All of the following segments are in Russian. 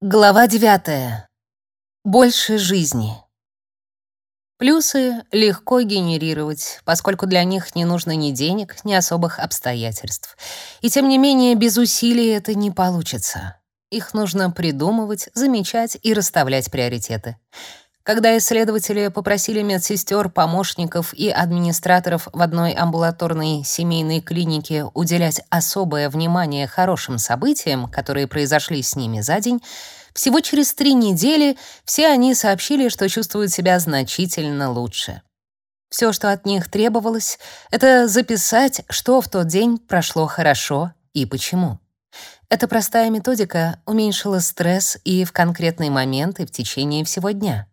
Глава 9. Больше жизни. Плюсы легко генерировать, поскольку для них не нужно ни денег, ни особых обстоятельств. И тем не менее, без усилий это не получится. Их нужно придумывать, замечать и расставлять приоритеты. Когда исследователи попросили медсестер, помощников и администраторов в одной амбулаторной семейной клинике уделять особое внимание хорошим событиям, которые произошли с ними за день, всего через три недели все они сообщили, что чувствуют себя значительно лучше. Все, что от них требовалось, это записать, что в тот день прошло хорошо и почему. Эта простая методика уменьшила стресс и в конкретный момент, и в течение всего дня.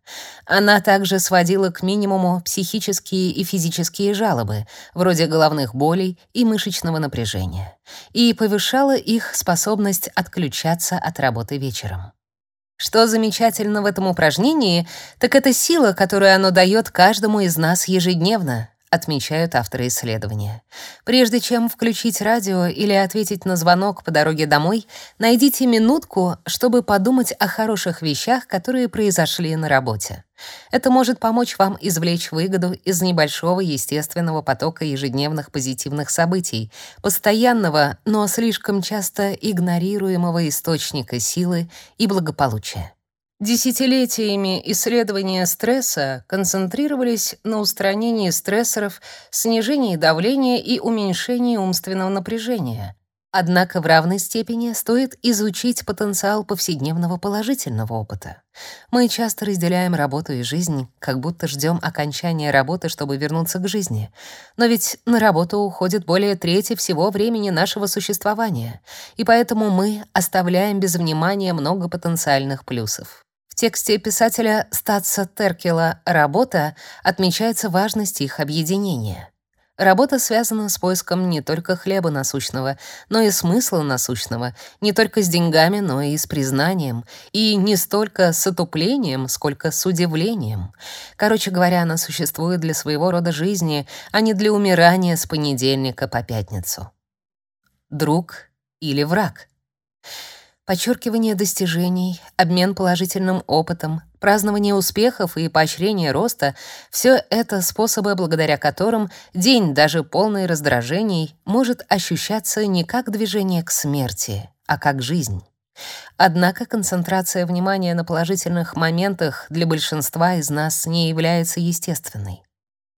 Она также сводила к минимуму психические и физические жалобы, вроде головных болей и мышечного напряжения, и повышала их способность отключаться от работы вечером. Что замечательно в этом упражнении, так это сила, которую оно дает каждому из нас ежедневно, отмечают авторы исследования. Прежде чем включить радио или ответить на звонок по дороге домой, найдите минутку, чтобы подумать о хороших вещах, которые произошли на работе. Это может помочь вам извлечь выгоду из небольшого естественного потока ежедневных позитивных событий, постоянного, но слишком часто игнорируемого источника силы и благополучия. Десятилетиями исследования стресса концентрировались на устранении стрессоров, снижении давления и уменьшении умственного напряжения. Однако в равной степени стоит изучить потенциал повседневного положительного опыта. Мы часто разделяем работу и жизнь, как будто ждем окончания работы, чтобы вернуться к жизни. Но ведь на работу уходит более трети всего времени нашего существования, и поэтому мы оставляем без внимания много потенциальных плюсов. В тексте писателя Статса Теркела «Работа» отмечается важность их объединения. Работа связана с поиском не только хлеба насущного, но и смысла насущного, не только с деньгами, но и с признанием, и не столько с отуплением, сколько с удивлением. Короче говоря, она существует для своего рода жизни, а не для умирания с понедельника по пятницу. Друг или враг — Подчеркивание достижений, обмен положительным опытом, празднование успехов и поощрение роста — все это способы, благодаря которым день, даже полный раздражений, может ощущаться не как движение к смерти, а как жизнь. Однако концентрация внимания на положительных моментах для большинства из нас не является естественной.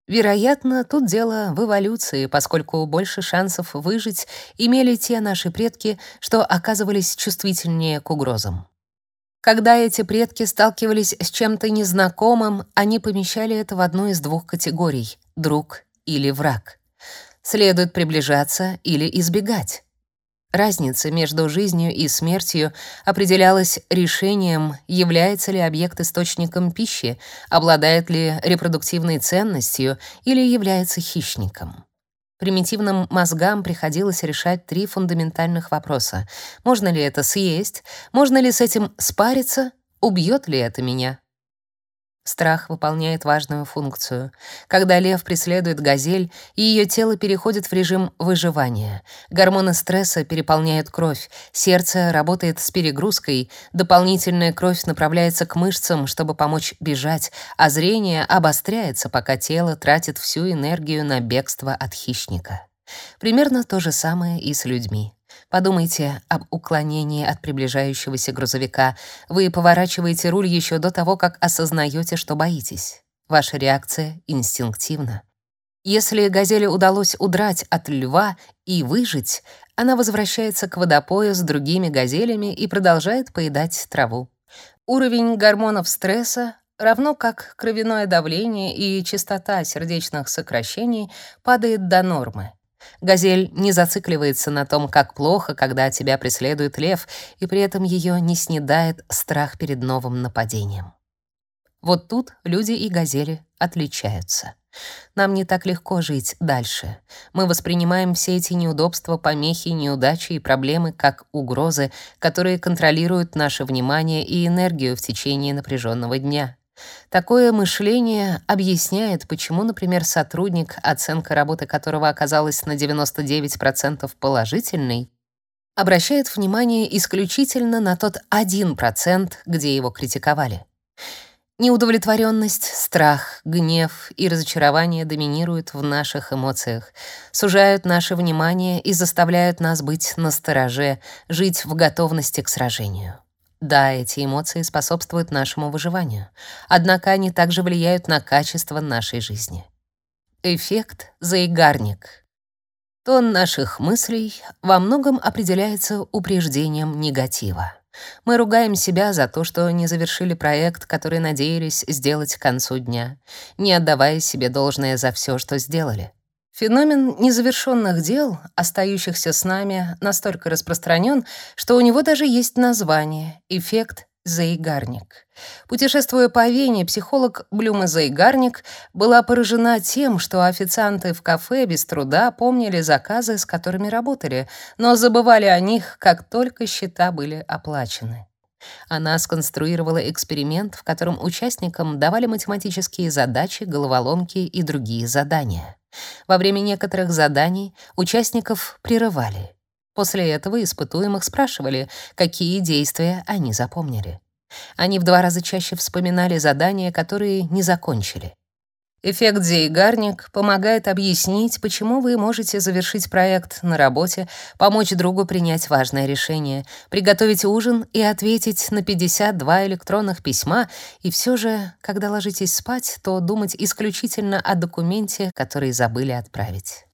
Вероятно, тут дело в эволюции, поскольку больше шансов выжить имели те наши предки, что оказывались чувствительнее к угрозам. Когда эти предки сталкивались с чем-то незнакомым, они помещали это в одну из двух категорий — друг или враг. Следует приближаться или избегать. Разница между жизнью и смертью определялась решением, является ли объект источником пищи, обладает ли репродуктивной ценностью или является хищником. Примитивным мозгам приходилось решать три фундаментальных вопроса. Можно ли это съесть? Можно ли с этим спариться? Убьет ли это меня? Страх выполняет важную функцию. Когда лев преследует газель, и ее тело переходит в режим выживания. Гормоны стресса переполняют кровь, сердце работает с перегрузкой, дополнительная кровь направляется к мышцам, чтобы помочь бежать, а зрение обостряется, пока тело тратит всю энергию на бегство от хищника. Примерно то же самое и с людьми. Подумайте об уклонении от приближающегося грузовика. Вы поворачиваете руль еще до того, как осознаете, что боитесь. Ваша реакция инстинктивна. Если газели удалось удрать от льва и выжить, она возвращается к водопою с другими газелями и продолжает поедать траву. Уровень гормонов стресса, равно как кровяное давление и частота сердечных сокращений, падает до нормы. Газель не зацикливается на том, как плохо, когда тебя преследует лев, и при этом ее не снедает страх перед новым нападением. Вот тут люди и газели отличаются. Нам не так легко жить дальше. Мы воспринимаем все эти неудобства, помехи, неудачи и проблемы как угрозы, которые контролируют наше внимание и энергию в течение напряженного дня. Такое мышление объясняет, почему, например, сотрудник, оценка работы которого оказалась на 99% положительной, обращает внимание исключительно на тот 1%, где его критиковали. Неудовлетворенность, страх, гнев и разочарование доминируют в наших эмоциях, сужают наше внимание и заставляют нас быть настороже, жить в готовности к сражению. Да, эти эмоции способствуют нашему выживанию, однако они также влияют на качество нашей жизни. Эффект заигарник. Тон наших мыслей во многом определяется упреждением негатива. Мы ругаем себя за то, что не завершили проект, который надеялись сделать к концу дня, не отдавая себе должное за все, что сделали. Феномен незавершенных дел, остающихся с нами, настолько распространен, что у него даже есть название — эффект Заигарник. Путешествуя по Вене, психолог Блюма Заигарник была поражена тем, что официанты в кафе без труда помнили заказы, с которыми работали, но забывали о них, как только счета были оплачены. Она сконструировала эксперимент, в котором участникам давали математические задачи, головоломки и другие задания. Во время некоторых заданий участников прерывали. После этого испытуемых спрашивали, какие действия они запомнили. Они в два раза чаще вспоминали задания, которые не закончили. Эффект Зейгарник помогает объяснить, почему вы можете завершить проект на работе, помочь другу принять важное решение, приготовить ужин и ответить на 52 электронных письма, и все же, когда ложитесь спать, то думать исключительно о документе, который забыли отправить.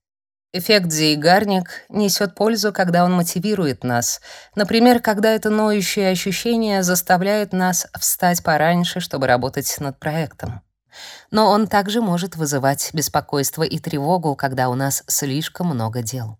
Эффект Зейгарник несет пользу, когда он мотивирует нас. Например, когда это ноющее ощущение заставляет нас встать пораньше, чтобы работать над проектом. Но он также может вызывать беспокойство и тревогу, когда у нас слишком много дел.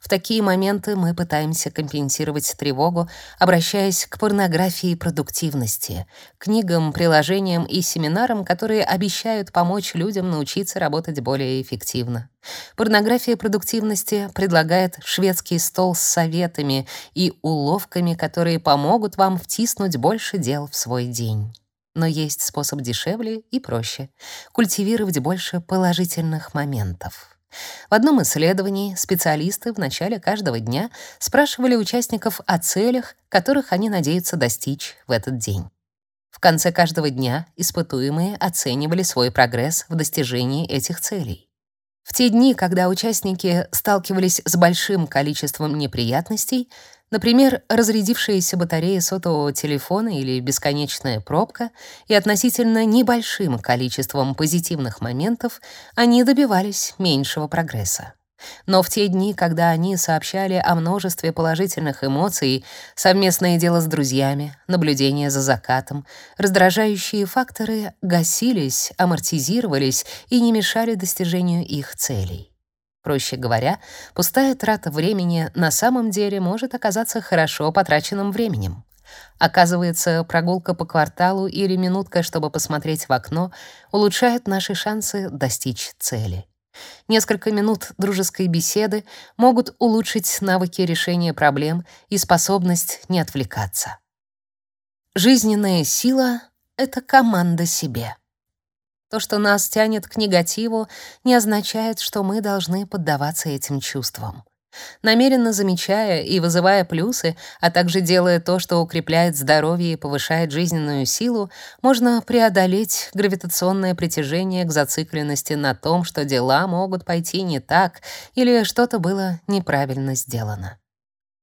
В такие моменты мы пытаемся компенсировать тревогу, обращаясь к порнографии продуктивности, книгам, приложениям и семинарам, которые обещают помочь людям научиться работать более эффективно. Порнография продуктивности предлагает шведский стол с советами и уловками, которые помогут вам втиснуть больше дел в свой день. Но есть способ дешевле и проще — культивировать больше положительных моментов. В одном исследовании специалисты в начале каждого дня спрашивали участников о целях, которых они надеются достичь в этот день. В конце каждого дня испытуемые оценивали свой прогресс в достижении этих целей. В те дни, когда участники сталкивались с большим количеством неприятностей, Например, разрядившаяся батарея сотового телефона или бесконечная пробка, и относительно небольшим количеством позитивных моментов они добивались меньшего прогресса. Но в те дни, когда они сообщали о множестве положительных эмоций, совместное дело с друзьями, наблюдение за закатом, раздражающие факторы гасились, амортизировались и не мешали достижению их целей. Проще говоря, пустая трата времени на самом деле может оказаться хорошо потраченным временем. Оказывается, прогулка по кварталу или минутка, чтобы посмотреть в окно, улучшает наши шансы достичь цели. Несколько минут дружеской беседы могут улучшить навыки решения проблем и способность не отвлекаться. Жизненная сила — это команда себе. То, что нас тянет к негативу, не означает, что мы должны поддаваться этим чувствам. Намеренно замечая и вызывая плюсы, а также делая то, что укрепляет здоровье и повышает жизненную силу, можно преодолеть гравитационное притяжение к зацикленности на том, что дела могут пойти не так или что-то было неправильно сделано.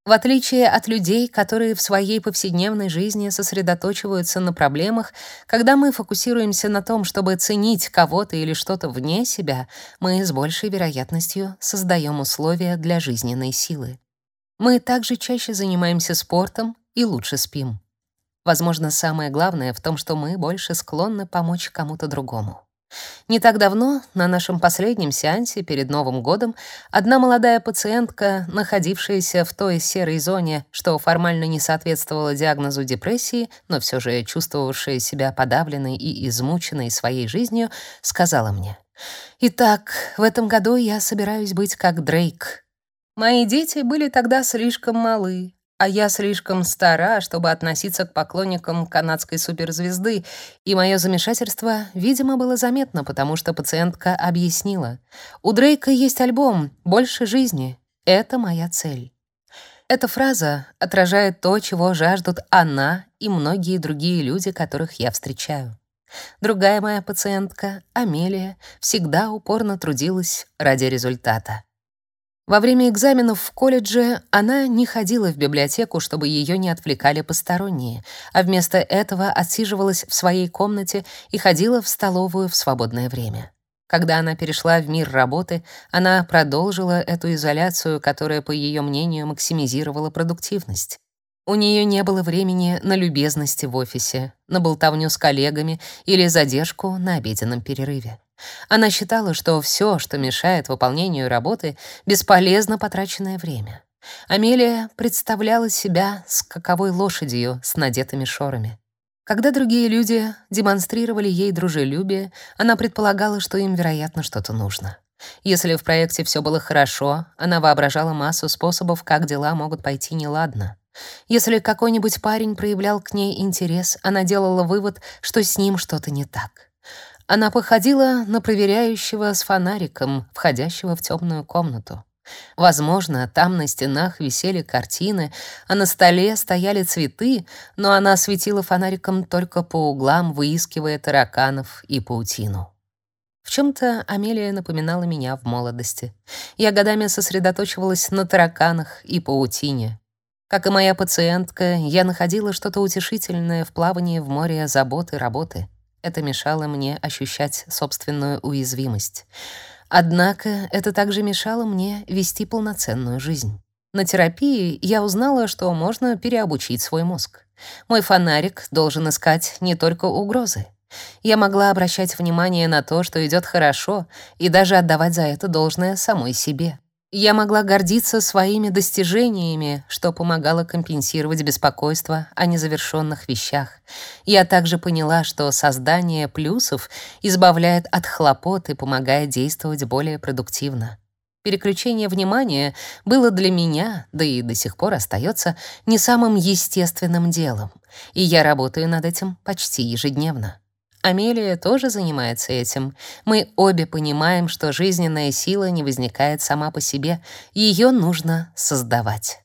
В отличие от людей, которые в своей повседневной жизни сосредотачиваются на проблемах, когда мы фокусируемся на том, чтобы ценить кого-то или что-то вне себя, мы с большей вероятностью создаем условия для жизненной силы. Мы также чаще занимаемся спортом и лучше спим. Возможно, самое главное в том, что мы больше склонны помочь кому-то другому. Не так давно, на нашем последнем сеансе перед Новым годом, одна молодая пациентка, находившаяся в той серой зоне, что формально не соответствовала диагнозу депрессии, но все же чувствовавшая себя подавленной и измученной своей жизнью, сказала мне: "Итак, в этом году я собираюсь быть как Дрейк. Мои дети были тогда слишком малы, а я слишком стара, чтобы относиться к поклонникам канадской суперзвезды, и мое замешательство, видимо, было заметно, потому что пациентка объяснила. «У Дрейка есть альбом «Больше жизни». Это моя цель». Эта фраза отражает то, чего жаждут она и многие другие люди, которых я встречаю. Другая моя пациентка, Амелия, всегда упорно трудилась ради результата. Во время экзаменов в колледже она не ходила в библиотеку, чтобы ее не отвлекали посторонние, а вместо этого отсиживалась в своей комнате и ходила в столовую в свободное время. Когда она перешла в мир работы, она продолжила эту изоляцию, которая, по ее мнению, максимизировала продуктивность. У нее не было времени на любезности в офисе, на болтовню с коллегами или задержку на обеденном перерыве. Она считала, что все, что мешает выполнению работы, бесполезно потраченное время. Амелия представляла себя скаковой лошадью с надетыми шорами. Когда другие люди демонстрировали ей дружелюбие, она предполагала, что им, вероятно, что-то нужно. Если в проекте все было хорошо, она воображала массу способов, как дела могут пойти неладно. Если какой-нибудь парень проявлял к ней интерес, она делала вывод, что с ним что-то не так. Она походила на проверяющего с фонариком, входящего в темную комнату. Возможно, там на стенах висели картины, а на столе стояли цветы, но она светила фонариком только по углам, выискивая тараканов и паутину. В чем-то Амелия напоминала меня в молодости. Я годами сосредоточивалась на тараканах и паутине. Как и моя пациентка, я находила что-то утешительное в плавании в море заботы, работы. Это мешало мне ощущать собственную уязвимость. Однако это также мешало мне вести полноценную жизнь. На терапии я узнала, что можно переобучить свой мозг. Мой фонарик должен искать не только угрозы. Я могла обращать внимание на то, что идет хорошо, и даже отдавать за это должное самой себе. Я могла гордиться своими достижениями, что помогало компенсировать беспокойство о незавершенных вещах. Я также поняла, что создание плюсов избавляет от хлопот и помогает действовать более продуктивно. Переключение внимания было для меня, да и до сих пор остается, не самым естественным делом, и я работаю над этим почти ежедневно. Амелия тоже занимается этим. Мы обе понимаем, что жизненная сила не возникает сама по себе, ее нужно создавать.